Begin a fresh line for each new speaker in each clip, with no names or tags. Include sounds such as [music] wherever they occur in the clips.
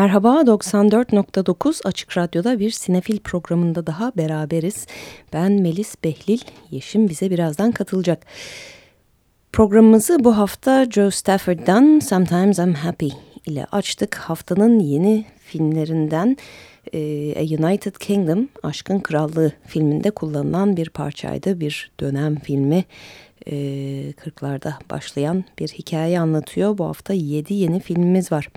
Merhaba 94.9 Açık Radyo'da bir sinefil programında daha beraberiz. Ben Melis Behlil, Yeşim bize birazdan katılacak. Programımızı bu hafta Joe Stafford'dan Sometimes I'm Happy ile açtık. Haftanın yeni filmlerinden e, A United Kingdom, Aşkın Krallığı filminde kullanılan bir parçaydı. Bir dönem filmi. E, 40'larda başlayan bir hikaye anlatıyor. Bu hafta 7 yeni filmimiz var.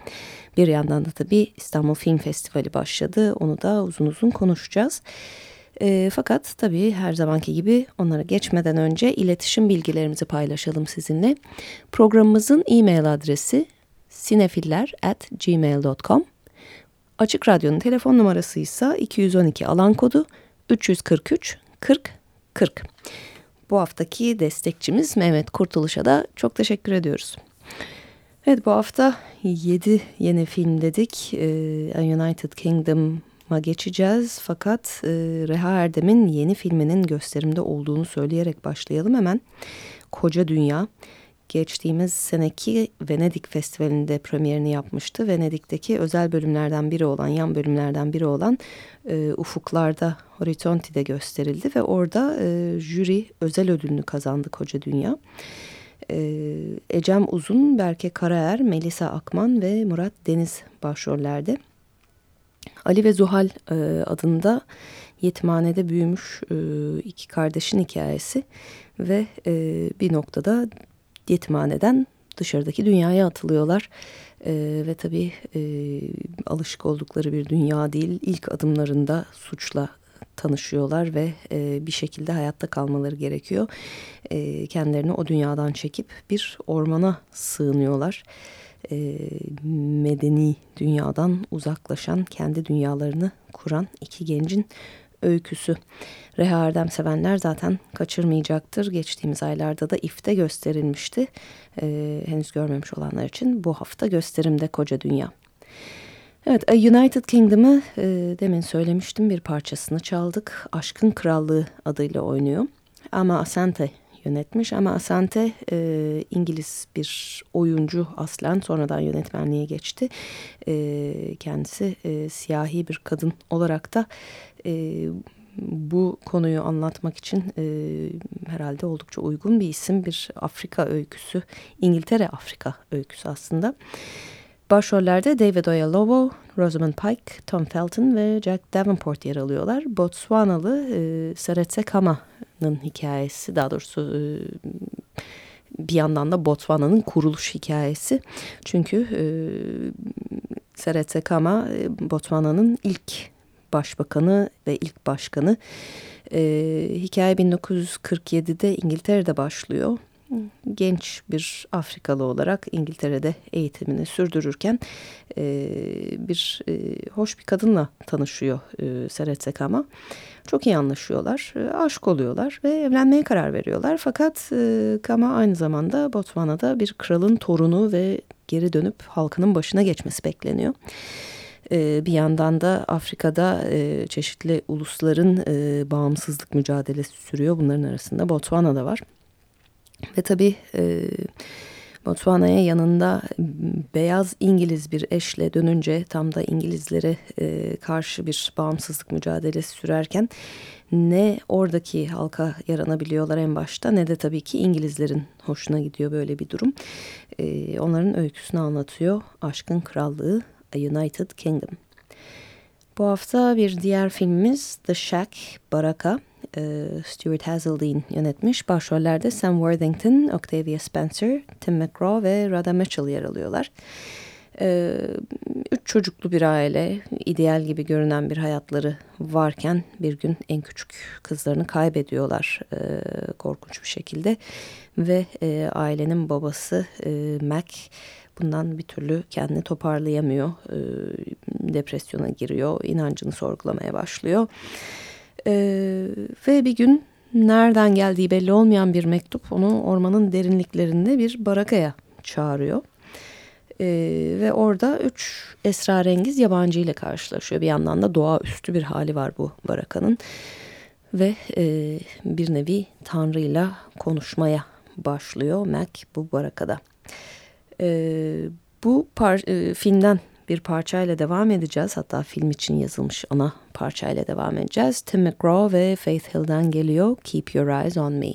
Bir yandan da tabii İstanbul Film Festivali başladı. Onu da uzun uzun konuşacağız. E, fakat tabii her zamanki gibi onlara geçmeden önce iletişim bilgilerimizi paylaşalım sizinle. Programımızın e-mail adresi sinefiller@gmail.com. Açık Radyo'nun telefon numarası ise 212 alan kodu 343 40 40. Bu haftaki destekçimiz Mehmet Kurtuluş'a da çok teşekkür ediyoruz. Evet bu hafta 7 yeni film dedik. Ee, United Kingdom'a geçeceğiz. Fakat e, Reha Erdem'in yeni filminin gösterimde olduğunu söyleyerek başlayalım hemen. Koca Dünya. Geçtiğimiz seneki Venedik Festivali'nde premierini yapmıştı. Venedik'teki özel bölümlerden biri olan, yan bölümlerden biri olan e, Ufuklar'da Horizonti'de gösterildi. Ve orada e, jüri özel ödülünü kazandı Koca Dünya. Ee, Ecem Uzun, Berke Karaer, Melisa Akman ve Murat Deniz başrollerde. Ali ve Zuhal e, adında yetimhanede büyümüş e, iki kardeşin hikayesi ve e, bir noktada yetimhaneden dışarıdaki dünyaya atılıyorlar. E, ve tabii e, alışık oldukları bir dünya değil. İlk adımlarında suçla tanışıyorlar ve e, bir şekilde hayatta kalmaları gerekiyor. E, kendilerini o dünyadan çekip bir ormana sığınıyorlar. E, medeni dünyadan uzaklaşan, kendi dünyalarını kuran iki gencin öyküsü. Reha Erdem sevenler zaten kaçırmayacaktır. Geçtiğimiz aylarda da İF'te gösterilmişti. Ee, henüz görmemiş olanlar için bu hafta gösterimde Koca Dünya. Evet, A United Kingdom'ı e, demin söylemiştim bir parçasını çaldık. Aşkın Krallığı adıyla oynuyor. Ama Asante yönetmiş ama Asante e, İngiliz bir oyuncu aslen sonradan yönetmenliğe geçti. E, kendisi e, siyahi bir kadın olarak da e, bu konuyu anlatmak için e, herhalde oldukça uygun bir isim bir Afrika öyküsü İngiltere Afrika öyküsü aslında. Başrollerde David Oyelowo, Rosamund Pike, Tom Felton ve Jack Davenport yer alıyorlar. Botswanalı e, Seretse Kama'nın hikayesi, daha doğrusu e, bir yandan da Botswana'nın kuruluş hikayesi. Çünkü e, Seretse Kama e, Botswana'nın ilk başbakanı ve ilk başkanı. E, hikaye 1947'de İngiltere'de başlıyor genç bir Afrikalı olarak İngiltere'de eğitimini sürdürürken e, bir e, hoş bir kadınla tanışıyor e, Seret Sekama. Çok iyi anlaşıyorlar, e, aşık oluyorlar ve evlenmeye karar veriyorlar. Fakat e, Kama aynı zamanda Botswana'da bir kralın torunu ve geri dönüp halkının başına geçmesi bekleniyor. E, bir yandan da Afrika'da e, çeşitli ulusların e, bağımsızlık mücadelesi sürüyor. Bunların arasında Botswana da var. Ve tabii Botswana'ya yanında beyaz İngiliz bir eşle dönünce tam da İngilizlere karşı bir bağımsızlık mücadelesi sürerken ne oradaki halka yaranabiliyorlar en başta ne de tabii ki İngilizlerin hoşuna gidiyor böyle bir durum. Onların öyküsünü anlatıyor Aşkın Krallığı A United Kingdom. Bu hafta bir diğer filmimiz The Shack, Baraka e, Stuart Hazeldine yönetmiş. Başrollerde Sam Worthington, Octavia Spencer, Tim McGraw ve Rada Mitchell yer alıyorlar. E, üç çocuklu bir aile, ideal gibi görünen bir hayatları varken bir gün en küçük kızlarını kaybediyorlar e, korkunç bir şekilde. Ve e, ailenin babası e, Mac bundan bir türlü kendini toparlayamıyor. E, depresyona giriyor, inancını sorgulamaya başlıyor. Ee, ve bir gün nereden geldiği belli olmayan bir mektup onu ormanın derinliklerinde bir barakaya çağırıyor. Ee, ve orada üç esrarengiz yabancı ile karşılaşıyor. Bir yandan da doğaüstü bir hali var bu barakanın. Ve e, bir nevi Tanrı'yla konuşmaya başlıyor Mac bu barakada. Ee, bu par e, filmden bir parçayla devam edeceğiz. Hatta film için yazılmış ana parçayla devam edeceğiz. Tim McGraw ve Faith Hill'den geliyor Keep Your Eyes On Me.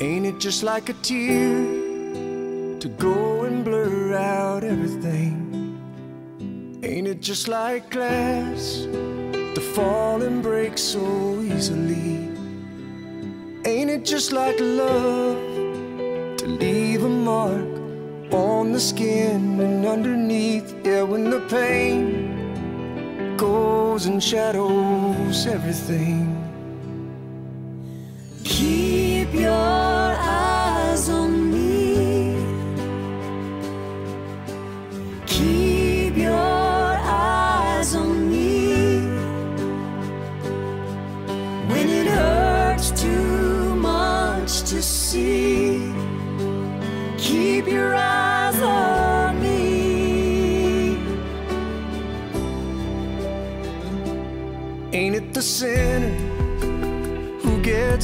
Ain't it just like a tear to go and blur out everything? Ain't it just like glass to fall and break so easily? Ain't it just like love to leave a mark on the skin and underneath? Yeah, when the pain goes and shadows everything.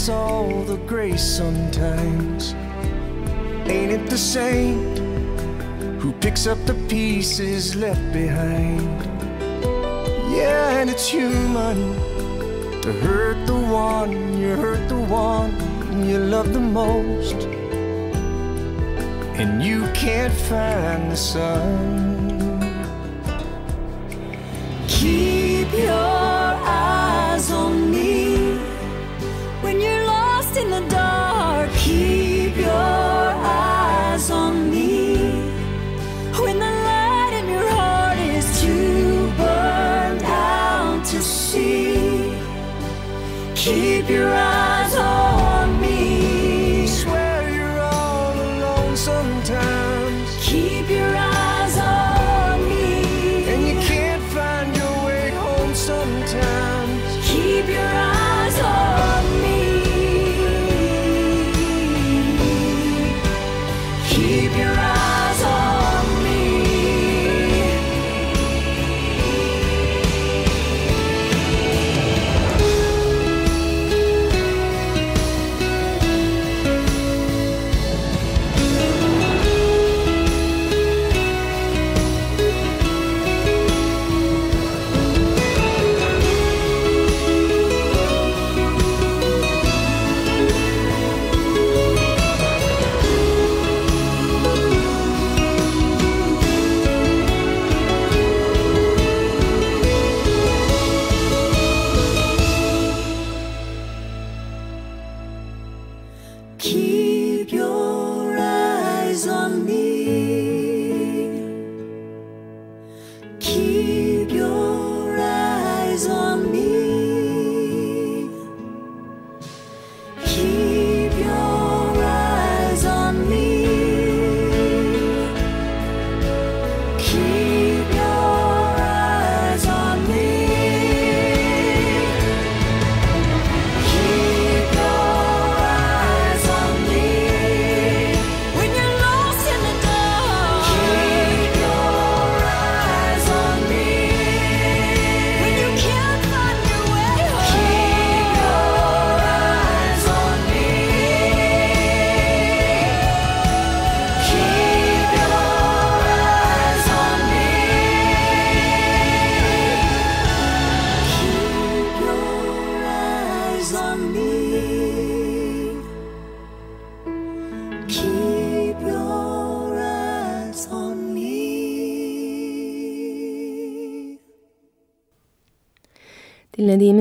Gets all the grace sometimes? Ain't it the saint who picks up the pieces left behind? Yeah, and it's human to hurt the one you hurt the one you love the most. And you can't find the sun.
Keep your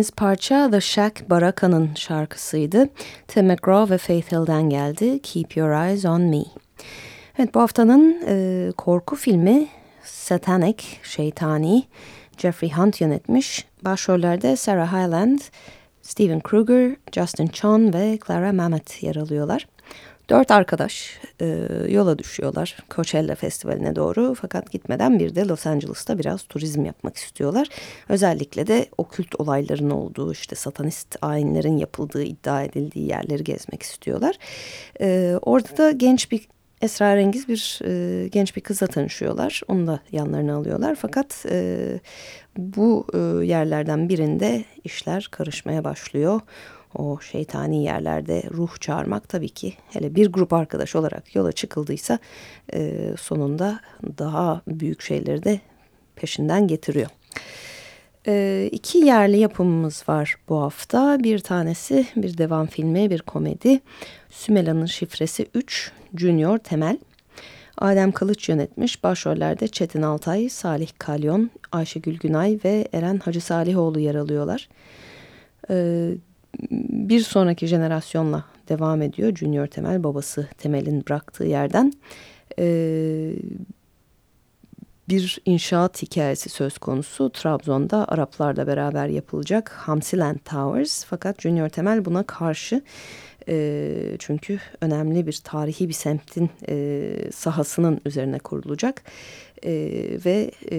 Dinlediğimiz parça The Shack Baraka'nın şarkısıydı. Tim McGraw ve Faith Hill'den geldi. Keep Your Eyes On Me. Evet bu haftanın e, korku filmi Satanic, Şeytani. Jeffrey Hunt yönetmiş. Başrollerde Sarah Hyland, Steven Kruger, Justin Chon ve Clara Mamet yer alıyorlar. Dört arkadaş e, yola düşüyorlar Coachella Festivali'ne doğru. Fakat gitmeden bir de Los Angeles'ta biraz turizm yapmak istiyorlar. Özellikle de okült olayların olduğu işte satanist ayinlerin yapıldığı iddia edildiği yerleri gezmek istiyorlar. E, orada da genç bir esrarengiz bir e, genç bir kızla tanışıyorlar. Onu da yanlarına alıyorlar. Fakat e, bu e, yerlerden birinde işler karışmaya başlıyor. O şeytani yerlerde ruh çağırmak tabii ki hele bir grup arkadaş olarak yola çıkıldıysa e, sonunda daha büyük şeyleri de peşinden getiriyor. E, iki yerli yapımımız var bu hafta. Bir tanesi bir devam filmi, bir komedi. Sümela'nın şifresi 3, Junior Temel. Adem Kılıç yönetmiş. Başrollerde Çetin Altay, Salih Kalyon, Ayşegül Günay ve Eren Hacı Salihoğlu yer alıyorlar. Ee, bir sonraki jenerasyonla devam ediyor. Junior Temel babası Temel'in bıraktığı yerden. Ee, bir inşaat hikayesi söz konusu. Trabzon'da Araplarla beraber yapılacak Hamsiland Towers. Fakat Junior Temel buna karşı. E, çünkü önemli bir tarihi bir semtin e, sahasının üzerine kurulacak. E, ve e,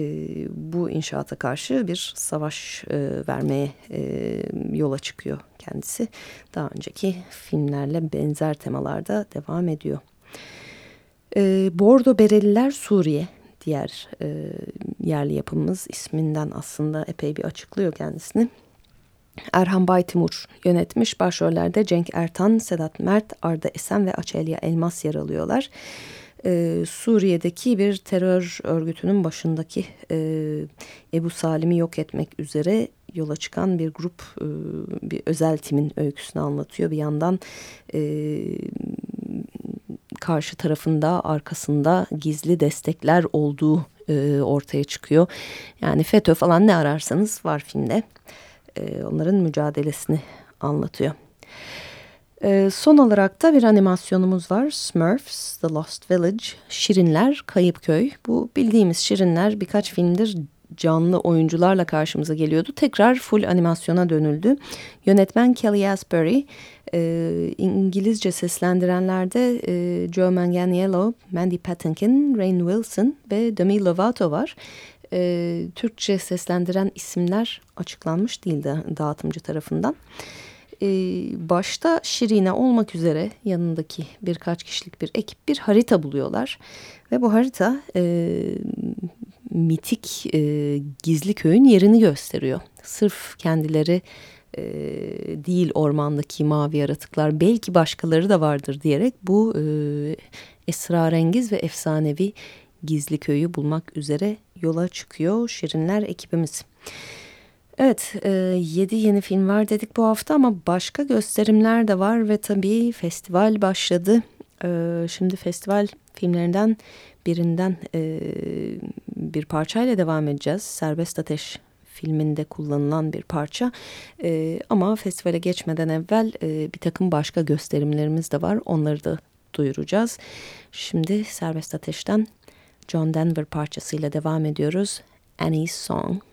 bu inşaata karşı bir savaş e, vermeye e, yola çıkıyor kendisi. Daha önceki filmlerle benzer temalarda devam ediyor. E, Bordo Bereliler Suriye diğer e, yerli yapımımız isminden aslında epey bir açıklıyor kendisini. Erhan Baytimur yönetmiş. Başrollerde Cenk Ertan, Sedat Mert, Arda Esen ve Açelya Elmas yer alıyorlar. Ee, Suriye'deki bir terör örgütünün başındaki e, Ebu Salim'i yok etmek üzere yola çıkan bir grup, e, bir özel timin öyküsünü anlatıyor. Bir yandan e, karşı tarafında, arkasında gizli destekler olduğu e, ortaya çıkıyor. Yani FETÖ falan ne ararsanız var filmde e, onların mücadelesini anlatıyor. E, son olarak da bir animasyonumuz var. Smurfs, The Lost Village, Şirinler, Kayıp Köy. Bu bildiğimiz Şirinler birkaç filmdir canlı oyuncularla karşımıza geliyordu. Tekrar full animasyona dönüldü. Yönetmen Kelly Asbury, e, İngilizce seslendirenlerde e, Joe Manganiello, Mandy Patinkin, Rainn Wilson ve Demi Lovato var e, Türkçe seslendiren isimler açıklanmış değildi dağıtımcı tarafından. E, başta Şirine olmak üzere yanındaki birkaç kişilik bir ekip bir harita buluyorlar. Ve bu harita e, mitik e, gizli köyün yerini gösteriyor. Sırf kendileri e, değil ormandaki mavi yaratıklar belki başkaları da vardır diyerek bu e, esrarengiz ve efsanevi gizli köyü bulmak üzere yola çıkıyor Şirinler ekibimiz. Evet, e, 7 yeni film var dedik bu hafta ama başka gösterimler de var ve tabii festival başladı. E, şimdi festival filmlerinden birinden e, bir parçayla devam edeceğiz. Serbest Ateş filminde kullanılan bir parça. E, ama festivale geçmeden evvel e, bir takım başka gösterimlerimiz de var. Onları da duyuracağız. Şimdi Serbest Ateş'ten John Denver parçasıyla devam ediyoruz. Annie's Song.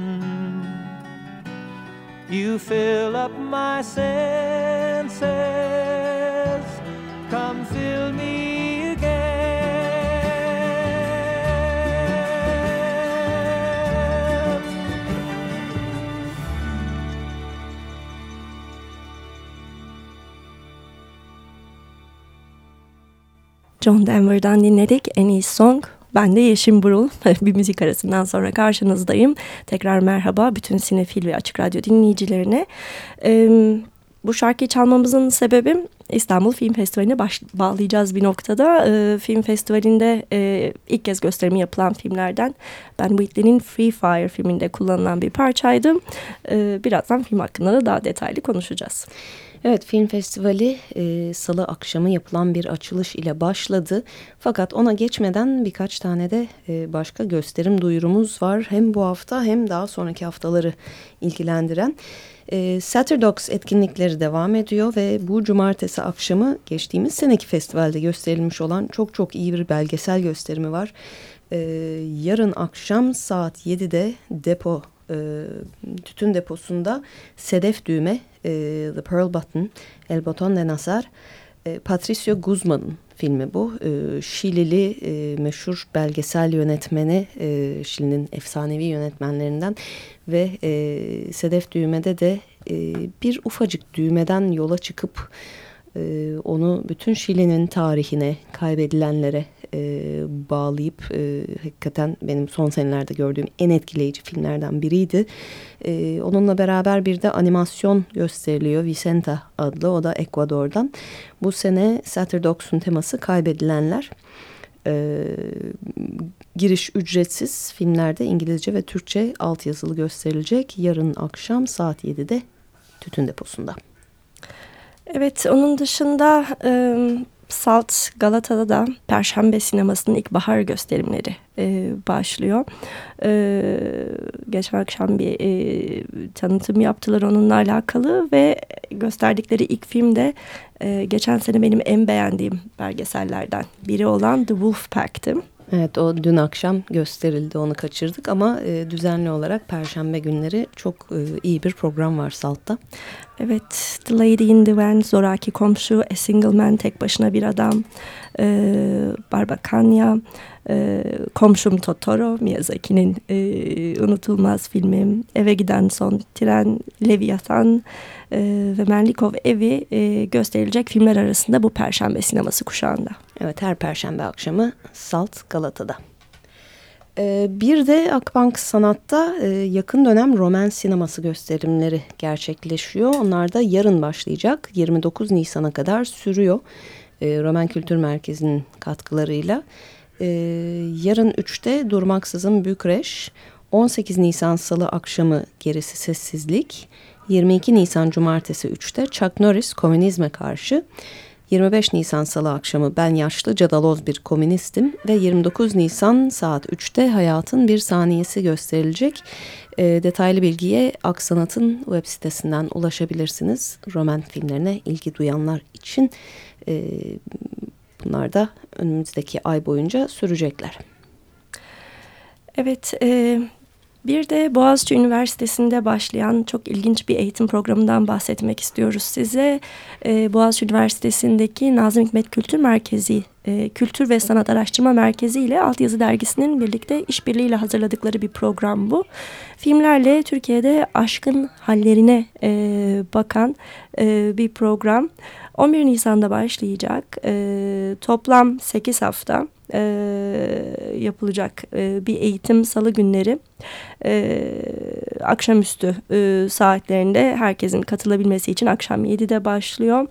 You fill up my senses. Come fill me again.
John Denver'dan dinledik. En iyi song. Ben de Yeşim Burul. [laughs] bir müzik arasından sonra karşınızdayım. Tekrar merhaba bütün sinefil ve açık radyo dinleyicilerine. Ee, bu şarkıyı çalmamızın sebebi İstanbul Film Festivali'ne bağlayacağız bir noktada. Ee, film festivalinde e, ilk kez gösterimi yapılan filmlerden Ben Wheatley'nin Free Fire filminde kullanılan bir parçaydı. Ee, birazdan film hakkında da daha detaylı konuşacağız.
Evet film festivali e, salı akşamı yapılan bir açılış ile başladı. Fakat ona geçmeden birkaç tane de e, başka gösterim duyurumuz var. Hem bu hafta hem daha sonraki haftaları ilgilendiren. E, Saturdogs etkinlikleri devam ediyor ve bu cumartesi akşamı geçtiğimiz seneki festivalde gösterilmiş olan çok çok iyi bir belgesel gösterimi var. E, yarın akşam saat 7'de depo e, tütün deposunda Sedef Düğme, e, The Pearl Button, El Boton de Nazar, e, Patricio Guzman'ın filmi bu. E, Şilili e, meşhur belgesel yönetmeni, e, Şili'nin efsanevi yönetmenlerinden ve e, Sedef Düğme'de de e, bir ufacık düğmeden yola çıkıp e, onu bütün Şili'nin tarihine, kaybedilenlere e, bağlayıp e, hakikaten benim son senelerde gördüğüm en etkileyici filmlerden biriydi. E, onunla beraber bir de animasyon gösteriliyor Vicenta adlı o da Ekvador'dan. Bu sene Saturdogs'un teması kaybedilenler. E, giriş ücretsiz filmlerde İngilizce ve Türkçe altyazılı gösterilecek yarın akşam saat 7'de Tütün Deposu'nda.
Evet, onun dışında e, Salt Galata'da da Perşembe sinemasının ilk bahar gösterimleri e, başlıyor. E, geçen akşam bir e, tanıtım yaptılar onunla alakalı ve gösterdikleri ilk film de e, geçen sene benim en beğendiğim belgesellerden biri olan The Wolf Pack'ti.
Evet o dün akşam gösterildi onu kaçırdık ama e, düzenli olarak perşembe günleri çok e, iyi bir program var Salt'ta.
Evet The Lady in the Van, Zoraki Komşu, A Single Man, Tek Başına Bir Adam, e, Barbakanya, e, Komşum Totoro, Miyazaki'nin e, unutulmaz filmi, Eve Giden Son Tren, Leviathan e, ve Merlikov Evi e, gösterilecek filmler arasında bu Perşembe sineması kuşağında.
Evet her Perşembe akşamı Salt Galata'da. Ee, bir de Akbank Sanat'ta e, yakın dönem roman sineması gösterimleri gerçekleşiyor. Onlar da yarın başlayacak. 29 Nisan'a kadar sürüyor. E, roman Kültür Merkezi'nin katkılarıyla. E, yarın 3'te Durmaksızın Bükreş. 18 Nisan Salı akşamı Gerisi Sessizlik. 22 Nisan Cumartesi 3'te Chuck Norris Komünizme Karşı. 25 Nisan Salı akşamı Ben Yaşlı Cadaloz Bir Komünistim ve 29 Nisan saat 3'te Hayatın Bir Saniyesi gösterilecek. E, detaylı bilgiye Aksanat'ın web sitesinden ulaşabilirsiniz. Roman filmlerine ilgi duyanlar için e, bunlar da önümüzdeki ay boyunca sürecekler.
Evet, e, bir de Boğaziçi Üniversitesi'nde başlayan çok ilginç bir eğitim programından bahsetmek istiyoruz size. Ee, Boğaziçi Üniversitesi'ndeki Nazım Hikmet Kültür Merkezi, e, Kültür ve Sanat Araştırma Merkezi ile Altyazı Dergisi'nin birlikte işbirliğiyle hazırladıkları bir program bu. Filmlerle Türkiye'de aşkın hallerine e, bakan e, bir program. 11 Nisan'da başlayacak. E, toplam 8 hafta e, yapılacak e, bir eğitim salı günleri e, akşamüstü e, saatlerinde herkesin katılabilmesi için akşam 7'de başlıyor.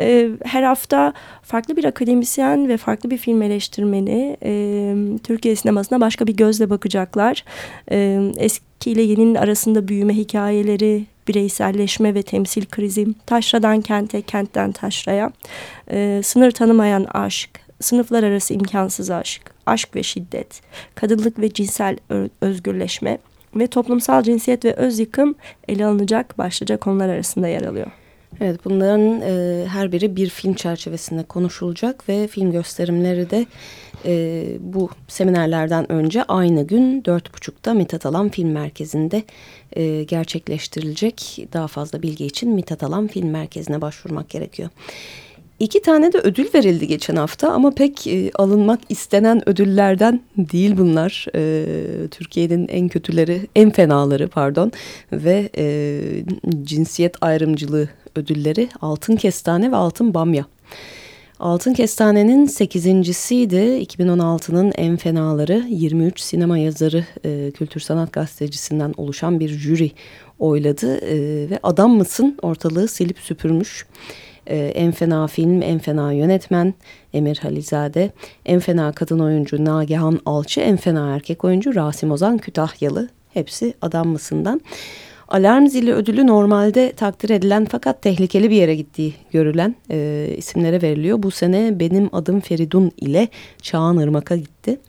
E, her hafta farklı bir akademisyen ve farklı bir film eleştirmeni e, Türkiye sinemasına başka bir gözle bakacaklar. E, eski ile yeninin arasında büyüme hikayeleri, bireyselleşme ve temsil krizi, taşradan kente, kentten taşraya, e, sınır tanımayan aşk, sınıflar arası imkansız aşk, aşk ve şiddet, kadınlık ve cinsel özgürleşme ve toplumsal cinsiyet ve öz yıkım ele alınacak başlıca konular arasında yer alıyor.
Evet bunların e, her biri bir film çerçevesinde konuşulacak ve film gösterimleri de e, bu seminerlerden önce aynı gün dört buçukta Mithat Alan Film Merkezi'nde e, gerçekleştirilecek. Daha fazla bilgi için Mithat Alan Film Merkezi'ne başvurmak gerekiyor. İki tane de ödül verildi geçen hafta ama pek e, alınmak istenen ödüllerden değil bunlar. E, Türkiye'nin en kötüleri, en fenaları pardon ve e, cinsiyet ayrımcılığı ödülleri Altın Kestane ve Altın Bamya. Altın Kestane'nin sekizincisiydi. 2016'nın en fenaları 23 sinema yazarı e, Kültür Sanat Gazetecisinden oluşan bir jüri oyladı. E, ve adam mısın ortalığı silip süpürmüş. E, en fena film, en fena yönetmen Emir Halizade, en fena kadın oyuncu Nagihan Alçı, en fena erkek oyuncu Rasim Ozan Kütahyalı. Hepsi adam mısından. Alarm zili ödülü normalde takdir edilen fakat tehlikeli bir yere gittiği görülen e, isimlere veriliyor. Bu sene benim adım Feridun ile Çağan Irmak'a gitti.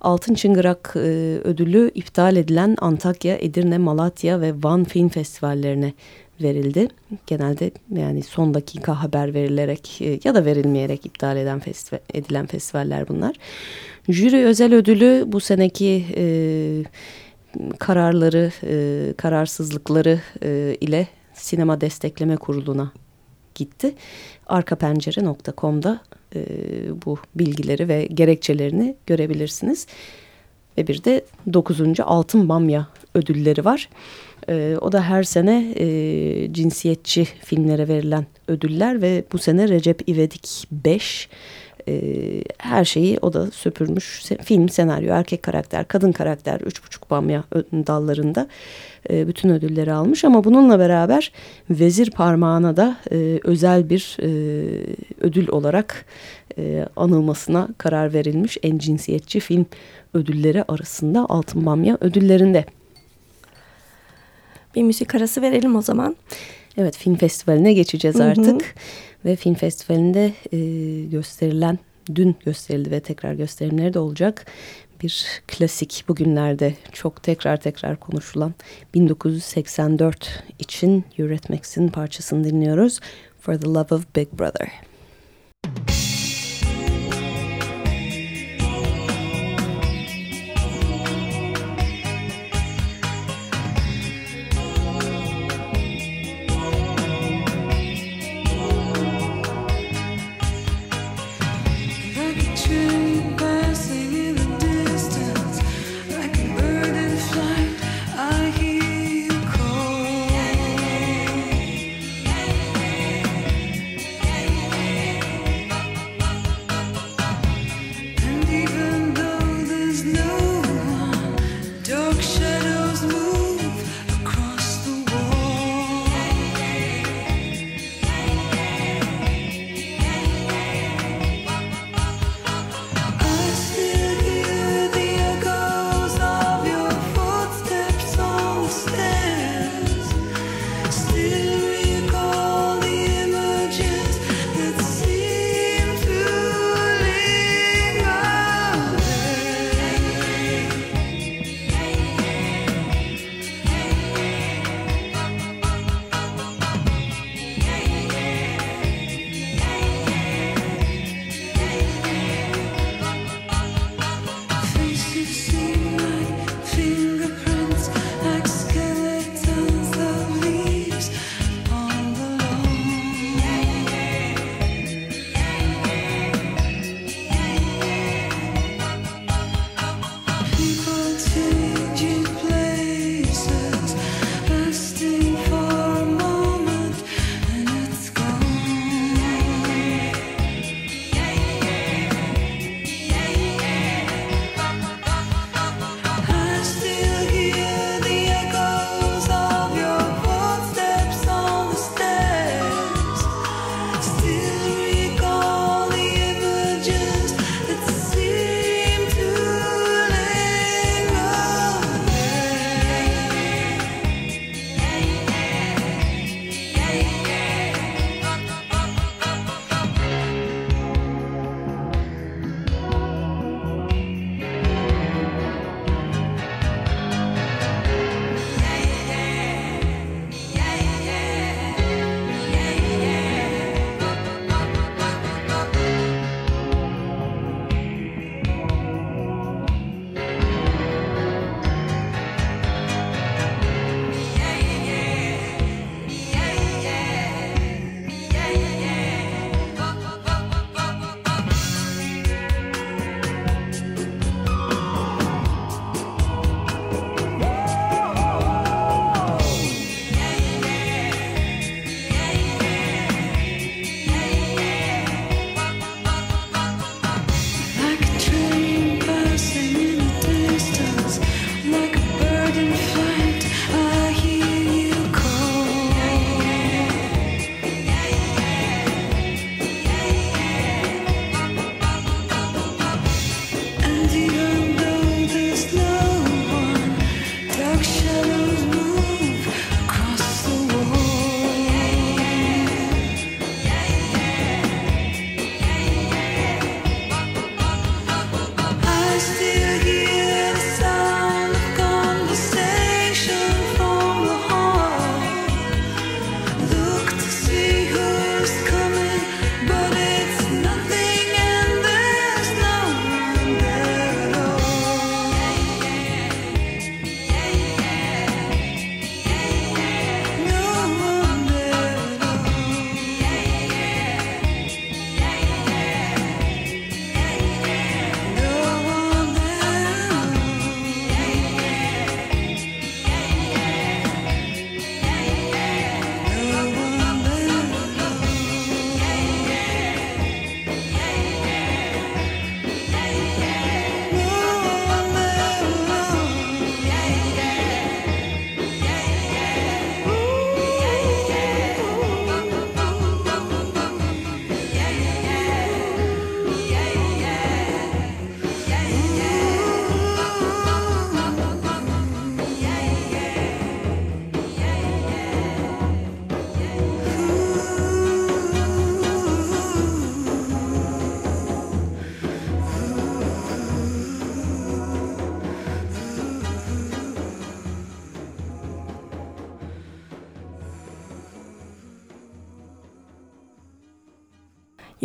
Altın Çıngırak e, ödülü iptal edilen Antakya, Edirne, Malatya ve Van Film Festivallerine verildi. Genelde yani son dakika haber verilerek e, ya da verilmeyerek iptal eden festival, edilen festivaller bunlar. Jüri özel ödülü bu seneki e, kararları, e, kararsızlıkları e, ile Sinema Destekleme Kurulu'na gitti. Arkapencere.com'da e, bu bilgileri ve gerekçelerini görebilirsiniz. Ve bir de 9. Altın Bamya ödülleri var. E, o da her sene e, cinsiyetçi filmlere verilen ödüller ve bu sene Recep İvedik 5 e, her şeyi o da süpürmüş. Film, senaryo, erkek karakter, kadın karakter, üç buçuk bamya dallarında e, bütün ödülleri almış. Ama bununla beraber vezir parmağına da e, özel bir e, ödül olarak e, anılmasına karar verilmiş. En cinsiyetçi film ödülleri arasında Altın Bamya ödüllerinde.
Bir müzik arası verelim o zaman.
Evet film festivaline geçeceğiz artık. Ve film festivalinde e, gösterilen, dün gösterildi ve tekrar gösterimleri de olacak bir klasik bugünlerde çok tekrar tekrar konuşulan 1984 için Eurythmics'in parçasını dinliyoruz. For the Love of Big Brother.
I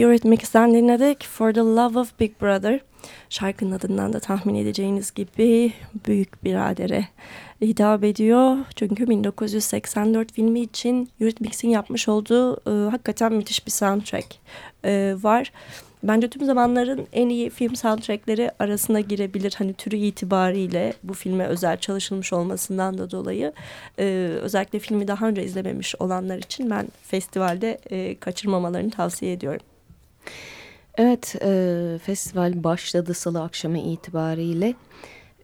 Eurythmics'ten dinledik For the Love of Big Brother. Şarkının adından da tahmin edeceğiniz gibi büyük biradere hitap ediyor. Çünkü 1984 filmi için Eurythmics'in yapmış olduğu e, hakikaten müthiş bir soundtrack e, var. Bence tüm zamanların en iyi film soundtrackleri arasına girebilir. Hani türü itibariyle bu filme özel çalışılmış olmasından da dolayı. E, özellikle filmi daha önce izlememiş olanlar için ben festivalde e, kaçırmamalarını tavsiye ediyorum.
Evet, e, festival başladı salı akşamı itibariyle.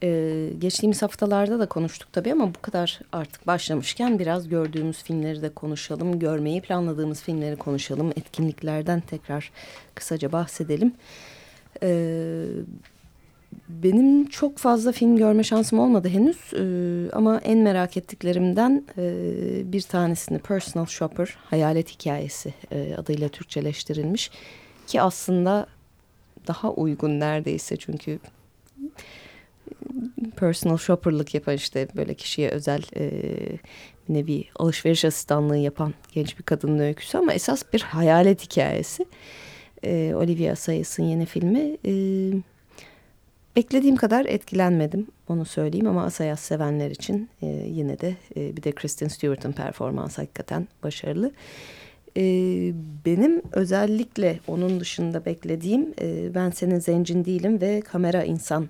E, geçtiğimiz haftalarda da konuştuk tabii ama bu kadar artık başlamışken biraz gördüğümüz filmleri de konuşalım. Görmeyi planladığımız filmleri konuşalım. Etkinliklerden tekrar kısaca bahsedelim. E, benim çok fazla film görme şansım olmadı henüz e, ama en merak ettiklerimden e, bir tanesini Personal Shopper, Hayalet Hikayesi e, adıyla Türkçeleştirilmiş. Ki aslında daha uygun neredeyse çünkü personal shopperlık yapan işte böyle kişiye özel e, bir nevi alışveriş asistanlığı yapan genç bir kadının öyküsü ama esas bir hayalet hikayesi. E, Olivia Sayıs'ın yeni filmi. E, beklediğim kadar etkilenmedim onu söyleyeyim ama Asayas sevenler için e, yine de e, bir de Kristen Stewart'ın performansı hakikaten başarılı. E, benim özellikle onun dışında beklediğim e, Ben Senin Zencin Değilim ve Kamera İnsan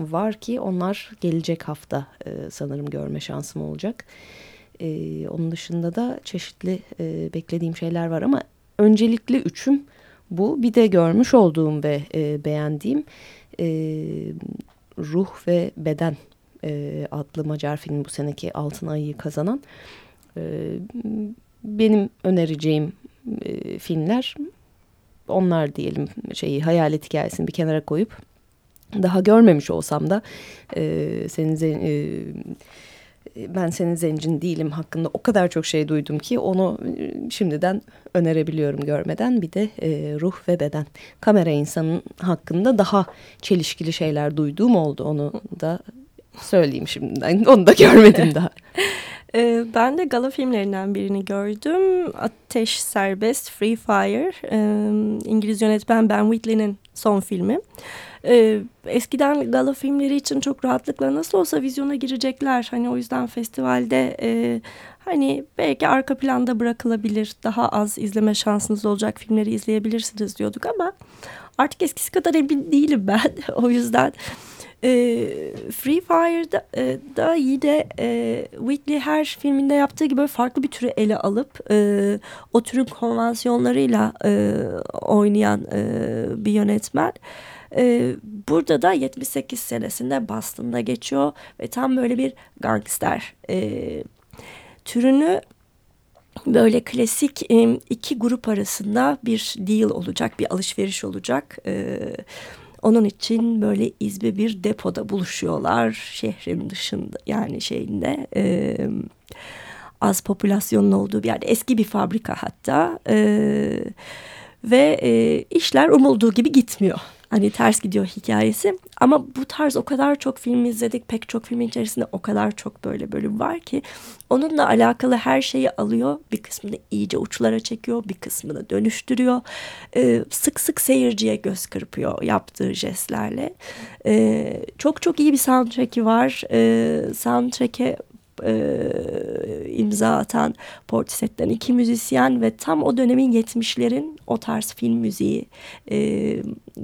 var ki onlar gelecek hafta e, sanırım görme şansım olacak. E, onun dışında da çeşitli e, beklediğim şeyler var ama öncelikli üçüm bu. Bir de görmüş olduğum ve e, beğendiğim e, Ruh ve Beden e, adlı Macar film bu seneki Altın Ayı'yı kazanan. E, benim önereceğim e, filmler. Onlar diyelim şeyi hayalet hikayesini bir kenara koyup daha görmemiş olsam da e, senin e, ben senin zencin değilim hakkında o kadar çok şey duydum ki onu e, şimdiden önerebiliyorum görmeden. Bir de e, ruh ve beden. Kamera insanın hakkında daha çelişkili şeyler duyduğum oldu. Onu da söyleyeyim şimdiden. Onu da görmedim daha. [laughs]
Ee, ben de gala filmlerinden birini gördüm. Ateş Serbest, Free Fire. Ee, İngiliz yönetmen Ben Wheatley'nin son filmi. Ee, eskiden gala filmleri için çok rahatlıkla nasıl olsa vizyona girecekler. Hani o yüzden festivalde e, hani belki arka planda bırakılabilir. Daha az izleme şansınız olacak filmleri izleyebilirsiniz diyorduk ama artık eskisi kadar emin değilim ben. [laughs] o yüzden e, Free Fire'da e, da yine e, Whitley her filminde yaptığı gibi farklı bir türü ele alıp e, o türün konvansiyonlarıyla e, oynayan e, bir yönetmen. E, burada da 78 senesinde Boston'da geçiyor ve tam böyle bir gangster e, türünü böyle klasik e, iki grup arasında bir deal olacak, bir alışveriş olacak. Evet onun için böyle izbe bir depoda buluşuyorlar şehrin dışında yani şeyinde e, az popülasyonun olduğu bir yerde eski bir fabrika hatta e, ve e, işler umulduğu gibi gitmiyor hani ters gidiyor hikayesi. Ama bu tarz o kadar çok film izledik. Pek çok filmin içerisinde o kadar çok böyle bölüm var ki onunla alakalı her şeyi alıyor. Bir kısmını iyice uçlara çekiyor. Bir kısmını dönüştürüyor. Ee, sık sık seyirciye göz kırpıyor yaptığı jestlerle. Ee, çok çok iyi bir soundtrack'i var. Ee, soundtrack'e e, imza atan Portishead'den iki müzisyen ve tam o dönemin 70'lerin o tarz film müziği e,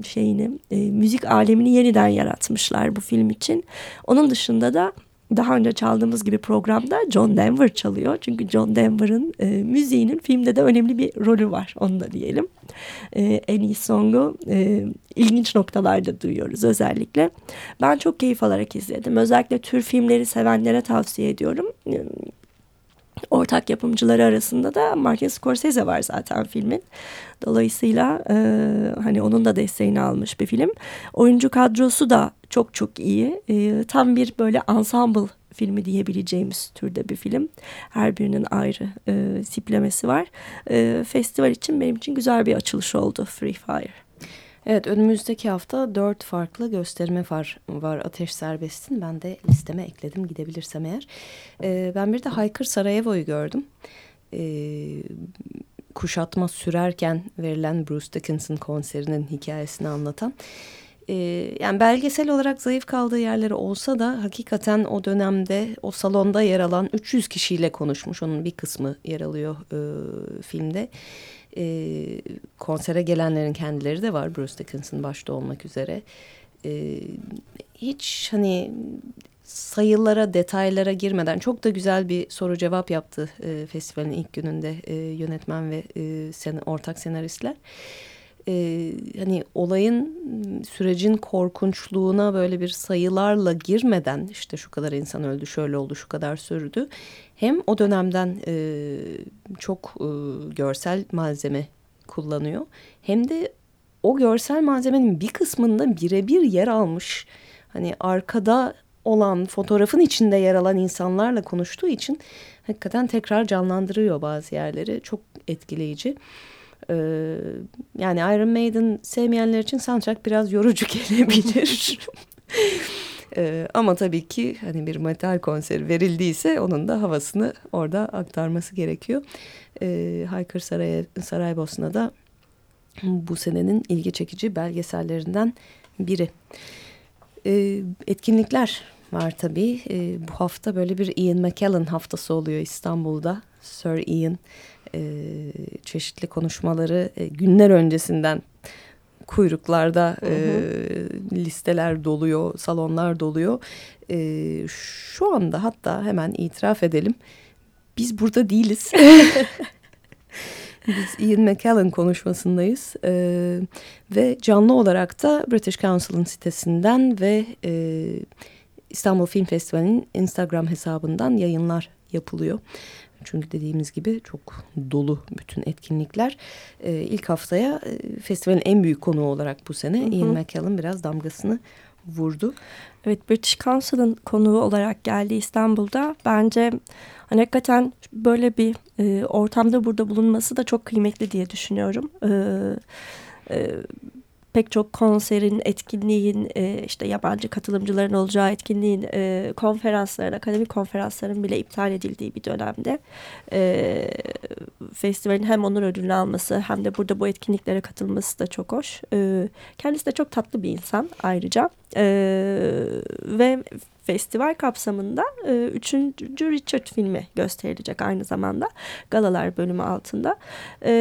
şeyini e, müzik alemini yeniden yaratmışlar bu film için. Onun dışında da daha önce çaldığımız gibi programda John Denver çalıyor. Çünkü John Denver'ın e, müziğinin filmde de önemli bir rolü var. Onu da diyelim. E, en iyi songu e, ilginç noktalarda duyuyoruz özellikle. Ben çok keyif alarak izledim. Özellikle tür filmleri sevenlere tavsiye ediyorum. E, ortak yapımcıları arasında da Martin Scorsese var zaten filmin. Dolayısıyla e, hani onun da desteğini almış bir film. Oyuncu kadrosu da çok çok iyi. E, tam bir böyle ensemble filmi diyebileceğimiz türde bir film. Her birinin ayrı e, tiplemesi var. E, festival için benim için güzel bir açılış oldu Free Fire.
Evet önümüzdeki hafta dört farklı gösterime var, var Ateş Serbest'in. Ben de listeme ekledim gidebilirsem eğer. Ee, ben bir de Haykır Sarajevo'yu gördüm. Ee, kuşatma sürerken verilen Bruce Dickinson konserinin hikayesini anlatan. E, yani belgesel olarak zayıf kaldığı yerleri olsa da hakikaten o dönemde o salonda yer alan 300 kişiyle konuşmuş. Onun bir kısmı yer alıyor e, filmde. E, konsere gelenlerin kendileri de var Bruce Dickinson başta olmak üzere. E, hiç hani sayılara, detaylara girmeden çok da güzel bir soru cevap yaptı e, festivalin ilk gününde e, yönetmen ve e, sen, ortak senaristler. E, hani olayın sürecin korkunçluğuna böyle bir sayılarla girmeden işte şu kadar insan öldü, şöyle oldu, şu kadar sürdü. Hem o dönemden e, çok e, görsel malzeme kullanıyor hem de o görsel malzemenin bir kısmında birebir yer almış. Hani arkada olan fotoğrafın içinde yer alan insanlarla konuştuğu için hakikaten tekrar canlandırıyor bazı yerleri. Çok etkileyici. Ee, yani Iron Maiden sevmeyenler için soundtrack biraz yorucu gelebilir. [laughs] ee, ama tabii ki hani bir metal konseri verildiyse onun da havasını orada aktarması gerekiyor. Ee, Haykır Saray, Saraybosna'da bu senenin ilgi çekici belgesellerinden biri. Ee, etkinlikler var tabii. E, bu hafta böyle bir Ian McKellen haftası oluyor İstanbul'da. Sir Ian e, çeşitli konuşmaları e, günler öncesinden kuyruklarda hı hı. E, listeler doluyor, salonlar doluyor. E, şu anda hatta hemen itiraf edelim. Biz burada değiliz. [laughs] Biz Ian McKellen konuşmasındayız ee, ve canlı olarak da British Council'ın sitesinden ve e, İstanbul Film Festivali'nin Instagram hesabından yayınlar yapılıyor. Çünkü dediğimiz gibi çok dolu bütün etkinlikler. Ee, ilk haftaya e, festivalin en büyük konuğu olarak bu sene hı hı. Ian McKellen biraz damgasını vurdu.
Evet British Council'ın konuğu olarak geldi İstanbul'da. Bence hani hakikaten böyle bir e, ortamda burada bulunması da çok kıymetli diye düşünüyorum. E, e, pek çok konserin, etkinliğin, e, işte yabancı katılımcıların olacağı etkinliğin, e, konferansların, akademik konferansların bile iptal edildiği bir dönemde e, festivalin hem onur ödülünü alması hem de burada bu etkinliklere katılması da çok hoş. E, kendisi de çok tatlı bir insan ayrıca e, ve festival kapsamında e, 3. Richard filmi gösterilecek aynı zamanda Galalar bölümü altında. E,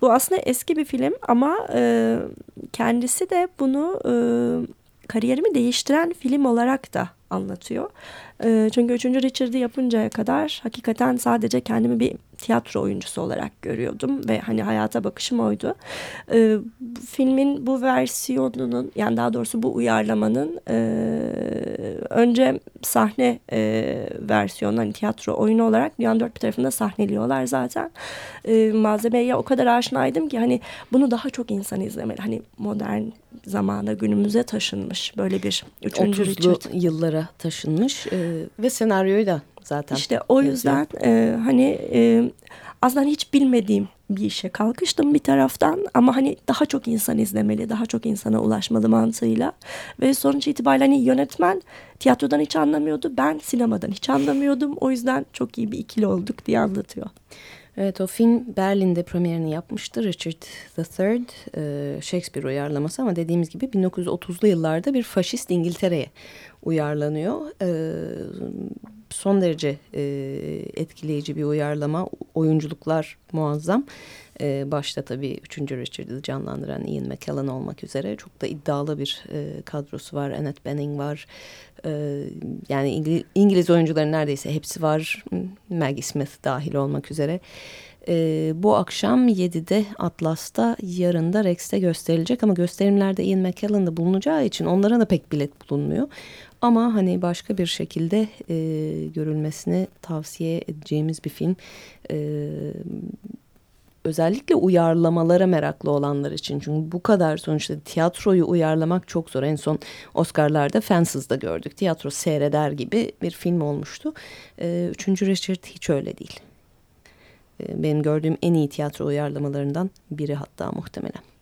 bu aslında eski bir film ama e, kendisi de bunu e, kariyerimi değiştiren film olarak da anlatıyor. E, çünkü 3. Richard'ı yapıncaya kadar hakikaten sadece kendimi bir tiyatro oyuncusu olarak görüyordum ve hani hayata bakışım oydu. E, filmin bu versiyonunun yani daha doğrusu bu uyarlamanın e, önce sahne e, versiyonu hani tiyatro oyunu olarak dünyanın dört bir tarafında sahneliyorlar zaten. E, malzemeye o kadar aşinaydım ki hani bunu daha çok insan izlemeli. Hani modern zamana günümüze taşınmış böyle bir üçüncü 30'lu Richard.
yıllara taşınmış e, ve senaryoyu da zaten.
İşte o yüzden e, hani e, aslında hiç bilmediğim bir işe kalkıştım bir taraftan ama hani daha çok insan izlemeli, daha çok insana ulaşmalı mantığıyla ve sonuç itibariyle hani yönetmen tiyatrodan hiç anlamıyordu, ben sinemadan hiç anlamıyordum. O yüzden çok iyi bir ikili olduk diye anlatıyor.
Evet o film Berlin'de premierini yapmıştı Richard III e, Shakespeare uyarlaması ama dediğimiz gibi 1930'lu yıllarda bir faşist İngiltere'ye uyarlanıyor. E, son derece e, etkileyici bir uyarlama. Oyunculuklar muazzam. E, başta tabii 3. Richard'ı canlandıran Ian McKellen olmak üzere çok da iddialı bir e, kadrosu var. Annette Bening var. E, yani İngiliz, İngiliz oyuncuların neredeyse hepsi var. Maggie Smith dahil olmak üzere. E, bu akşam 7'de Atlas'ta yarın da Rex'te gösterilecek ama gösterimlerde Ian McKellen'da bulunacağı için onlara da pek bilet bulunmuyor. Ama hani başka bir şekilde e, görülmesini tavsiye edeceğimiz bir film. E, özellikle uyarlamalara meraklı olanlar için. Çünkü bu kadar sonuçta tiyatroyu uyarlamak çok zor. En son Oscar'larda Fenses'da gördük. Tiyatro seyreder gibi bir film olmuştu. E, Üçüncü Richard hiç öyle değil. E, benim gördüğüm en iyi tiyatro uyarlamalarından biri hatta muhtemelen.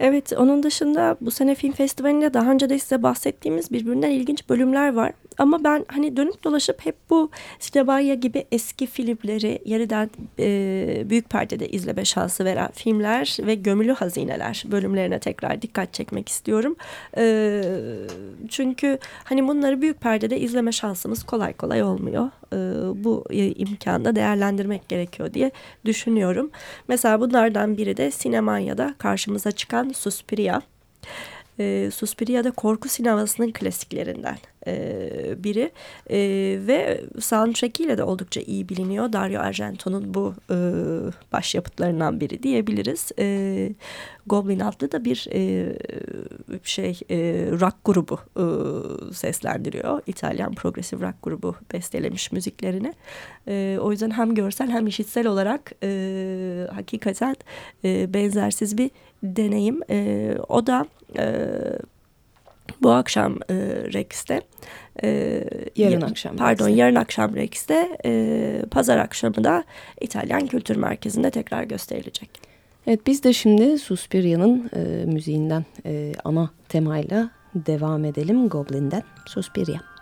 Evet, onun dışında bu sene film festivalinde daha önce de size bahsettiğimiz birbirinden ilginç bölümler var. Ama ben hani dönüp dolaşıp hep bu Sinemaya gibi eski filmleri yeniden e, büyük perdede izleme şansı veren filmler ve gömülü hazineler bölümlerine tekrar dikkat çekmek istiyorum. E, çünkü hani bunları büyük perdede izleme şansımız kolay kolay olmuyor. E, bu imkanda değerlendirmek gerekiyor diye düşünüyorum. Mesela bunlardan biri de Sinemanya'da karşımıza çıkan Suspiria. E, Suspiria da korku sinemasının klasiklerinden e, biri e, ve soundtrackiyle de oldukça iyi biliniyor. Dario Argento'nun bu e, başyapıtlarından biri diyebiliriz. E, Goblin adlı da bir e, şey e, rock grubu e, seslendiriyor. İtalyan progresif rock grubu bestelemiş müziklerini. E, o yüzden hem görsel hem işitsel olarak e, hakikaten e, benzersiz bir deneyim. E, o da e, bu akşam e, Rex'te.
E, yarın akşam.
Pardon Rex'te. yarın akşam Rex'te. E, pazar akşamı da İtalyan Kültür Merkezi'nde tekrar gösterilecek.
Evet biz de şimdi Suspiria'nın e, müziğinden e, ana temayla devam edelim. Goblin'den Suspiria.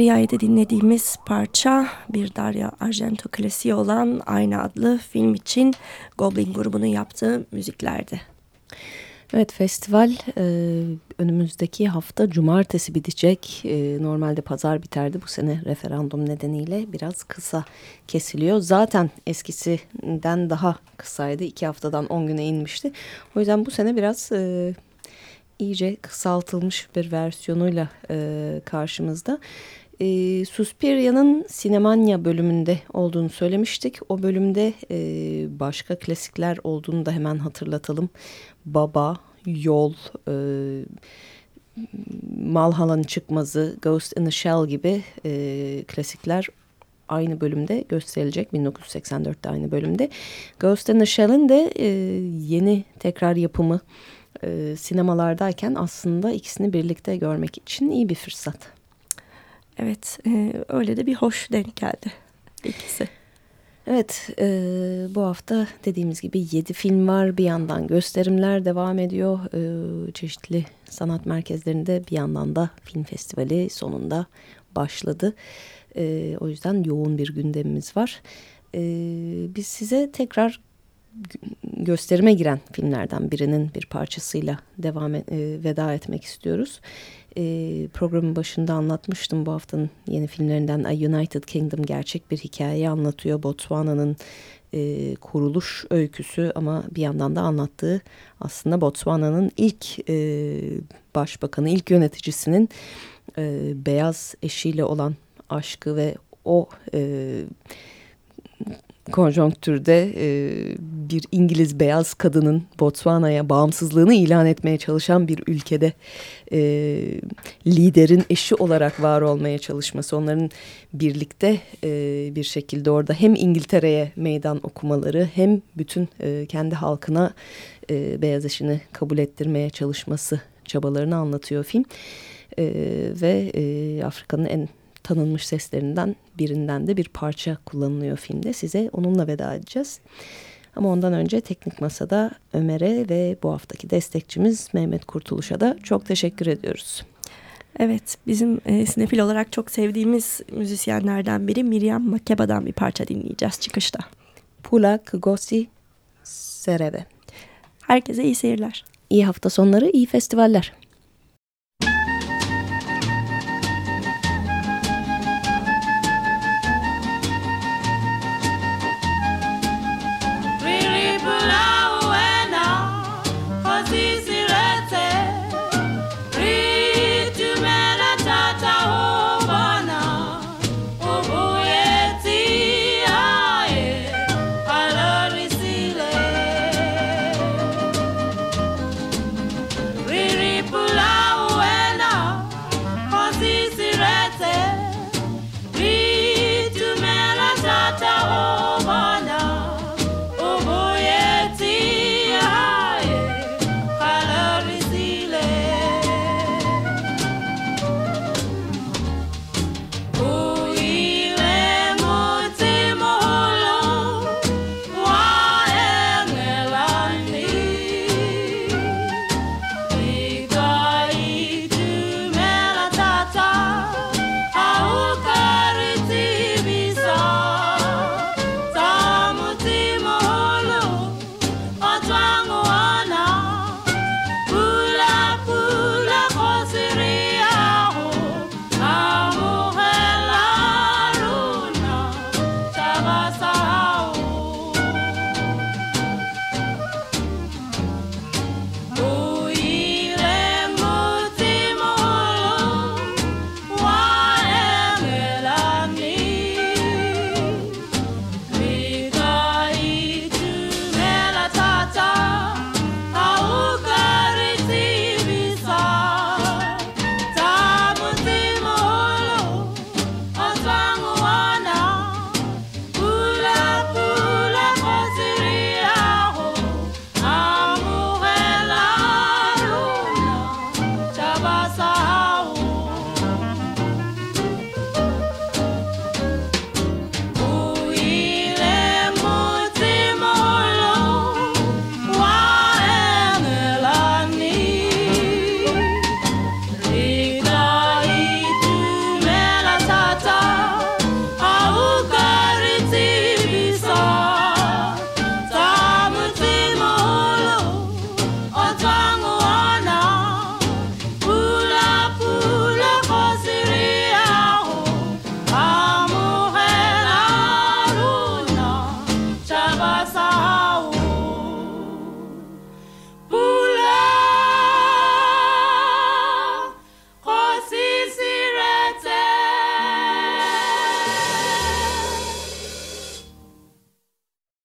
Suspiria'yı dinlediğimiz parça bir Daria Argento klasiği olan aynı adlı film için Goblin grubunun yaptığı müziklerdi.
Evet festival e, önümüzdeki hafta cumartesi bitecek. E, normalde pazar biterdi bu sene referandum nedeniyle biraz kısa kesiliyor. Zaten eskisinden daha kısaydı. iki haftadan on güne inmişti. O yüzden bu sene biraz e, iyice kısaltılmış bir versiyonuyla e, karşımızda. E, Suspiria'nın Sinemanya bölümünde olduğunu söylemiştik. O bölümde e, başka klasikler olduğunu da hemen hatırlatalım. Baba, Yol, e, Malhala'nın Çıkmazı, Ghost in the Shell gibi e, klasikler aynı bölümde gösterilecek. 1984'te aynı bölümde. Ghost in the Shell'in de e, yeni tekrar yapımı e, sinemalardayken aslında ikisini birlikte görmek için iyi bir fırsat.
Evet e, öyle de bir hoş denk geldi ikisi.
Evet e, bu hafta dediğimiz gibi yedi film var bir yandan gösterimler devam ediyor e, çeşitli sanat merkezlerinde bir yandan da film festivali sonunda başladı. O yüzden yoğun bir gündemimiz var. Biz size tekrar gösterime giren filmlerden birinin bir parçasıyla devam veda etmek istiyoruz. E, programın başında anlatmıştım bu haftanın yeni filmlerinden A United Kingdom gerçek bir hikayeyi anlatıyor. Botswana'nın e, kuruluş öyküsü ama bir yandan da anlattığı aslında Botswana'nın ilk e, başbakanı, ilk yöneticisinin e, beyaz eşiyle olan aşkı ve o e, konjonktürde e, bir İngiliz beyaz kadının Botswana'ya bağımsızlığını ilan etmeye çalışan bir ülkede e, liderin eşi olarak var olmaya çalışması. Onların birlikte e, bir şekilde orada hem İngiltere'ye meydan okumaları hem bütün e, kendi halkına e, beyaz eşini kabul ettirmeye çalışması çabalarını anlatıyor film. E, ve e, Afrika'nın en tanınmış seslerinden birinden de bir parça kullanılıyor filmde. Size onunla veda edeceğiz. Ama ondan önce Teknik Masa'da Ömer'e ve bu haftaki destekçimiz Mehmet Kurtuluş'a da çok teşekkür ediyoruz.
Evet, bizim e, sinefil olarak çok sevdiğimiz müzisyenlerden biri Miriam Makeba'dan bir parça dinleyeceğiz çıkışta.
Pulak Gosi Sereve.
Herkese iyi seyirler.
İyi hafta sonları, iyi festivaller.